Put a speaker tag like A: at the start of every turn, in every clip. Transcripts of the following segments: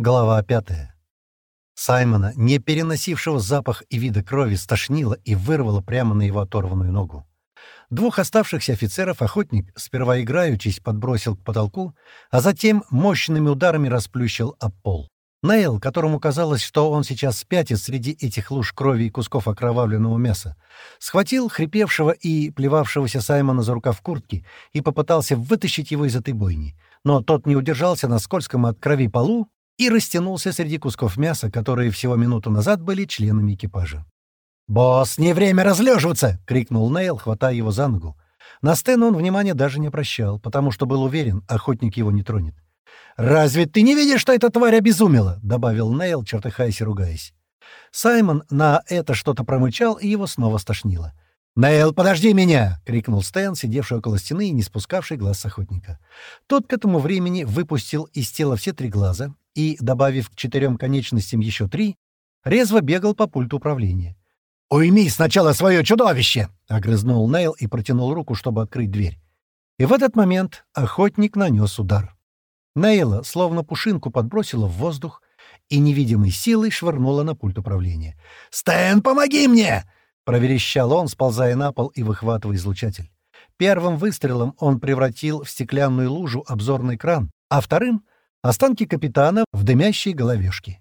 A: Глава пятая. Саймона, не переносившего запах и вида крови, стошнило и вырвало прямо на его оторванную ногу. Двух оставшихся офицеров охотник сперва играючись подбросил к потолку, а затем мощными ударами расплющил об пол. Нейл, которому казалось, что он сейчас спятит среди этих луж крови и кусков окровавленного мяса, схватил хрипевшего и плевавшегося Саймона за рукав куртки и попытался вытащить его из этой бойни. Но тот не удержался на скользком от крови полу и растянулся среди кусков мяса, которые всего минуту назад были членами экипажа. «Босс, не время разлеживаться!» — крикнул Нейл, хватая его за ногу. На Стэна он внимания даже не обращал, потому что был уверен, охотник его не тронет. «Разве ты не видишь, что эта тварь обезумела?» — добавил Нейл, чертыхаясь и ругаясь. Саймон на это что-то промычал, и его снова стошнило. «Нейл, подожди меня!» — крикнул Стэн, сидевший около стены и не спускавший глаз с охотника. Тот к этому времени выпустил из тела все три глаза и, добавив к четырем конечностям еще три, резво бегал по пульту управления. «Уйми сначала свое чудовище!» — огрызнул Нейл и протянул руку, чтобы открыть дверь. И в этот момент охотник нанес удар. Нейла словно пушинку подбросила в воздух и невидимой силой швырнула на пульт управления. «Стэн, помоги мне!» — проверещал он, сползая на пол и выхватывая излучатель. Первым выстрелом он превратил в стеклянную лужу обзорный кран, а вторым Останки капитана в дымящей головешке.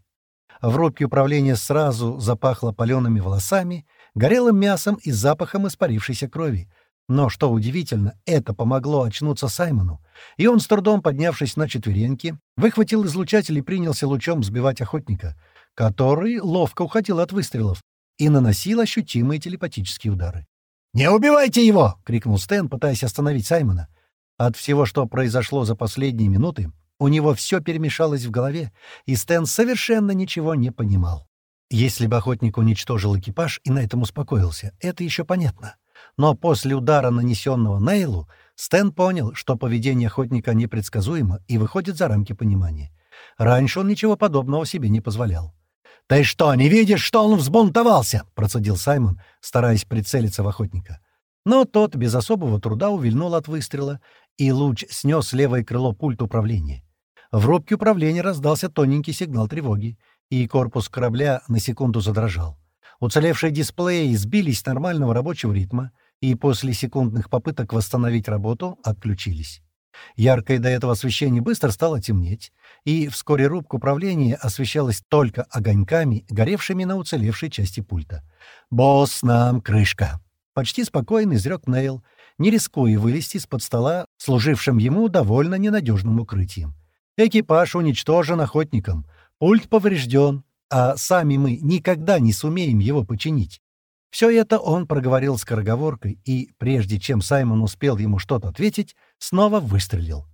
A: В рубке управления сразу запахло палеными волосами, горелым мясом и запахом испарившейся крови. Но, что удивительно, это помогло очнуться Саймону, и он, с трудом поднявшись на четвереньки, выхватил излучатель и принялся лучом сбивать охотника, который ловко уходил от выстрелов и наносил ощутимые телепатические удары. «Не убивайте его!» — крикнул Стэн, пытаясь остановить Саймона. От всего, что произошло за последние минуты, у него все перемешалось в голове, и Стэн совершенно ничего не понимал. Если бы охотник уничтожил экипаж и на этом успокоился, это еще понятно. Но после удара, нанесенного Нейлу, Стэн понял, что поведение охотника непредсказуемо и выходит за рамки понимания. Раньше он ничего подобного себе не позволял. «Ты что, не видишь, что он взбунтовался?» — процедил Саймон, стараясь прицелиться в охотника. Но тот без особого труда увильнул от выстрела, и луч снес левое крыло пульт управления. В рубке управления раздался тоненький сигнал тревоги, и корпус корабля на секунду задрожал. Уцелевшие дисплеи сбились с нормального рабочего ритма, и после секундных попыток восстановить работу отключились. Яркое до этого освещение быстро стало темнеть, и вскоре рубка управления освещалась только огоньками, горевшими на уцелевшей части пульта. «Босс, нам крышка!» Почти спокойно изрек Нейл, не рискуя вылезти из-под стола, служившим ему довольно ненадежным укрытием. Экипаж уничтожен охотником, пульт поврежден, а сами мы никогда не сумеем его починить. Все это он проговорил скороговоркой и, прежде чем Саймон успел ему что-то ответить, снова выстрелил.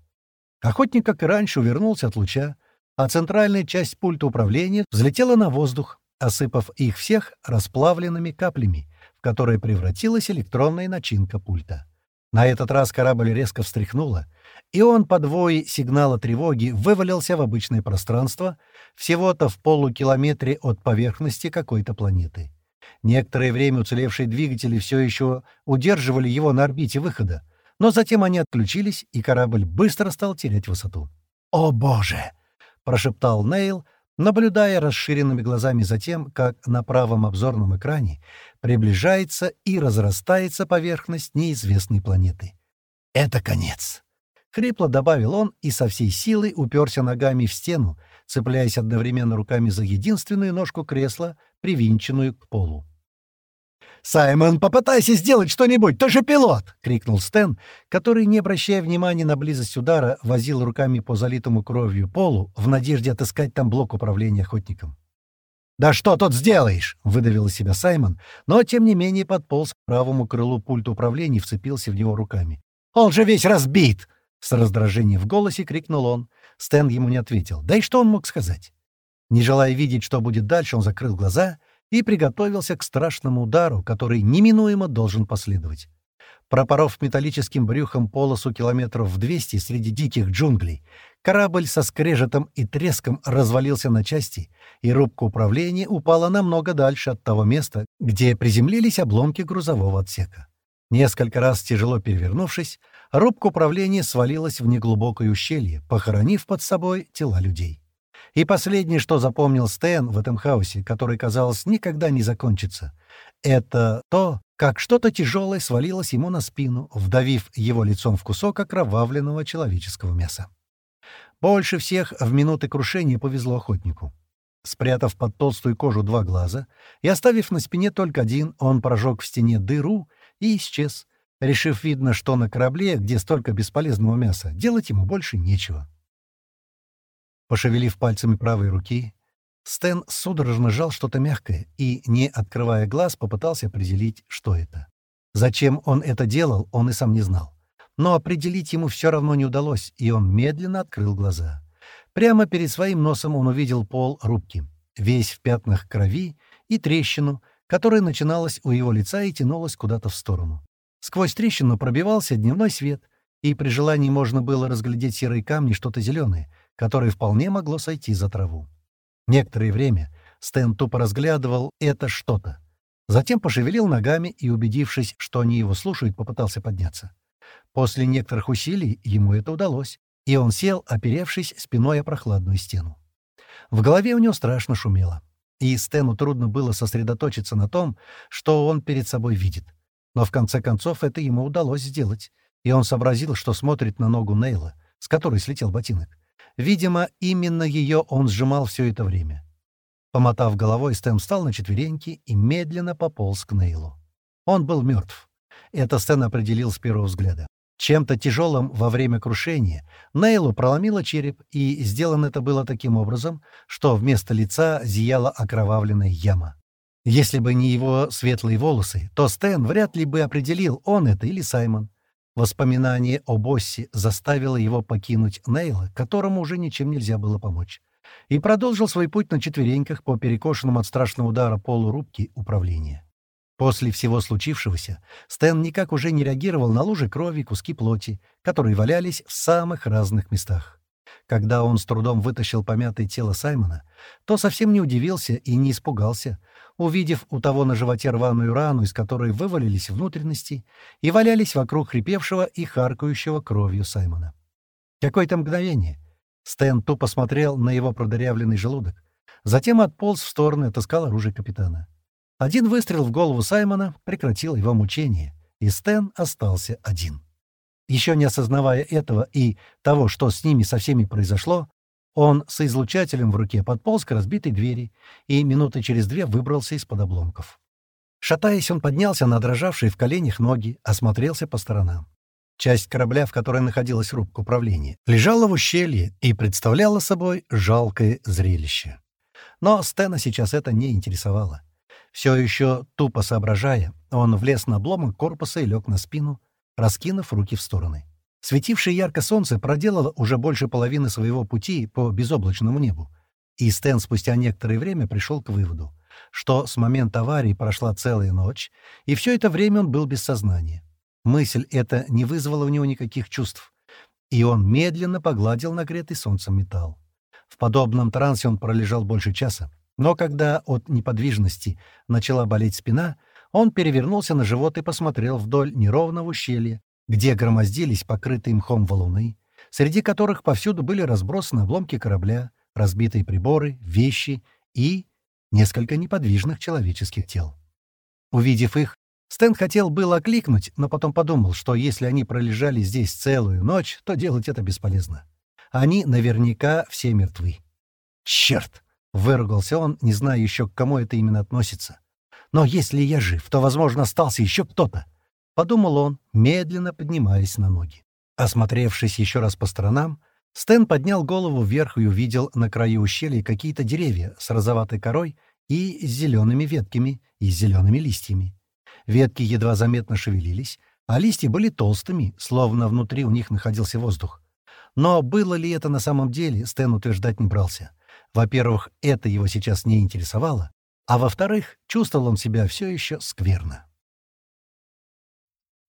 A: Охотник, как и раньше, увернулся от луча, а центральная часть пульта управления взлетела на воздух, осыпав их всех расплавленными каплями, в которые превратилась электронная начинка пульта. На этот раз корабль резко встряхнуло, и он по двое сигнала тревоги вывалился в обычное пространство, всего-то в полукилометре от поверхности какой-то планеты. Некоторое время уцелевшие двигатели все еще удерживали его на орбите выхода, но затем они отключились, и корабль быстро стал терять высоту. «О, Боже!» — прошептал Нейл, наблюдая расширенными глазами за тем, как на правом обзорном экране приближается и разрастается поверхность неизвестной планеты. «Это конец!» Хрипло добавил он и со всей силой уперся ногами в стену, цепляясь одновременно руками за единственную ножку кресла, привинченную к полу. «Саймон, попытайся сделать что-нибудь, ты же пилот!» — крикнул Стэн, который, не обращая внимания на близость удара, возил руками по залитому кровью полу в надежде отыскать там блок управления охотником. «Да что тут сделаешь?» — выдавил из себя Саймон, но, тем не менее, подполз к правому крылу пульта управления и вцепился в него руками. «Он же весь разбит!» — с раздражением в голосе крикнул он. Стэн ему не ответил. Да и что он мог сказать? Не желая видеть, что будет дальше, он закрыл глаза — и приготовился к страшному удару, который неминуемо должен последовать. Пропоров металлическим брюхом полосу километров в 200 среди диких джунглей, корабль со скрежетом и треском развалился на части, и рубка управления упала намного дальше от того места, где приземлились обломки грузового отсека. Несколько раз тяжело перевернувшись, рубка управления свалилась в неглубокое ущелье, похоронив под собой тела людей. И последнее, что запомнил Стэн в этом хаосе, который, казалось, никогда не закончится, это то, как что-то тяжелое свалилось ему на спину, вдавив его лицом в кусок окровавленного человеческого мяса. Больше всех в минуты крушения повезло охотнику. Спрятав под толстую кожу два глаза и оставив на спине только один, он прожег в стене дыру и исчез, решив, видно, что на корабле, где столько бесполезного мяса, делать ему больше нечего. Пошевелив пальцами правой руки, Стэн судорожно сжал что-то мягкое и, не открывая глаз, попытался определить, что это. Зачем он это делал, он и сам не знал. Но определить ему все равно не удалось, и он медленно открыл глаза. Прямо перед своим носом он увидел пол рубки, весь в пятнах крови и трещину, которая начиналась у его лица и тянулась куда-то в сторону. Сквозь трещину пробивался дневной свет, и при желании можно было разглядеть серые камни что-то зеленое, которое вполне могло сойти за траву. Некоторое время Стэн тупо разглядывал это что-то. Затем пошевелил ногами и, убедившись, что они его слушают, попытался подняться. После некоторых усилий ему это удалось, и он сел, оперевшись спиной о прохладную стену. В голове у него страшно шумело, и Стэну трудно было сосредоточиться на том, что он перед собой видит. Но в конце концов это ему удалось сделать, и он сообразил, что смотрит на ногу Нейла, с которой слетел ботинок. Видимо, именно ее он сжимал все это время. Помотав головой, Стэн встал на четвереньки и медленно пополз к Нейлу. Он был мертв. Это Стэн определил с первого взгляда. Чем-то тяжелым во время крушения Нейлу проломило череп, и сделано это было таким образом, что вместо лица зияла окровавленная яма. Если бы не его светлые волосы, то Стэн вряд ли бы определил, он это или Саймон. Воспоминание о боссе заставило его покинуть Нейла, которому уже ничем нельзя было помочь, и продолжил свой путь на четвереньках по перекошенному от страшного удара полу рубки управления. После всего случившегося Стэн никак уже не реагировал на лужи крови и куски плоти, которые валялись в самых разных местах. Когда он с трудом вытащил помятое тело Саймона, то совсем не удивился и не испугался, увидев у того на животе рваную рану, из которой вывалились внутренности и валялись вокруг хрипевшего и харкающего кровью Саймона. Какое-то мгновение Стэн тупо смотрел на его продырявленный желудок, затем отполз в сторону и отыскал оружие капитана. Один выстрел в голову Саймона прекратил его мучение, и Стэн остался один. Еще не осознавая этого и того, что с ними со всеми произошло, он с излучателем в руке подполз к разбитой двери и минуты через две выбрался из-под обломков. Шатаясь, он поднялся на дрожавшие в коленях ноги, осмотрелся по сторонам. Часть корабля, в которой находилась рубка управления, лежала в ущелье и представляла собой жалкое зрелище. Но Стена сейчас это не интересовало. Все еще тупо соображая, он влез на обломок корпуса и лег на спину, раскинув руки в стороны. Светившее ярко солнце проделало уже больше половины своего пути по безоблачному небу, и Стэн спустя некоторое время пришел к выводу, что с момента аварии прошла целая ночь, и все это время он был без сознания. Мысль эта не вызвала у него никаких чувств, и он медленно погладил нагретый солнцем металл. В подобном трансе он пролежал больше часа, но когда от неподвижности начала болеть спина, он перевернулся на живот и посмотрел вдоль неровного ущелья, где громоздились покрытые мхом валуны, среди которых повсюду были разбросаны обломки корабля, разбитые приборы, вещи и несколько неподвижных человеческих тел. Увидев их, Стэн хотел было окликнуть, но потом подумал, что если они пролежали здесь целую ночь, то делать это бесполезно. Они наверняка все мертвы. «Черт!» — выругался он, не зная еще, к кому это именно относится. «Но если я жив, то, возможно, остался еще кто-то. — подумал он, медленно поднимаясь на ноги. Осмотревшись еще раз по сторонам, Стэн поднял голову вверх и увидел на краю ущелья какие-то деревья с розоватой корой и с зелеными ветками и с зелеными листьями. Ветки едва заметно шевелились, а листья были толстыми, словно внутри у них находился воздух. Но было ли это на самом деле, Стэн утверждать не брался. Во-первых, это его сейчас не интересовало, а во-вторых, чувствовал он себя все еще скверно.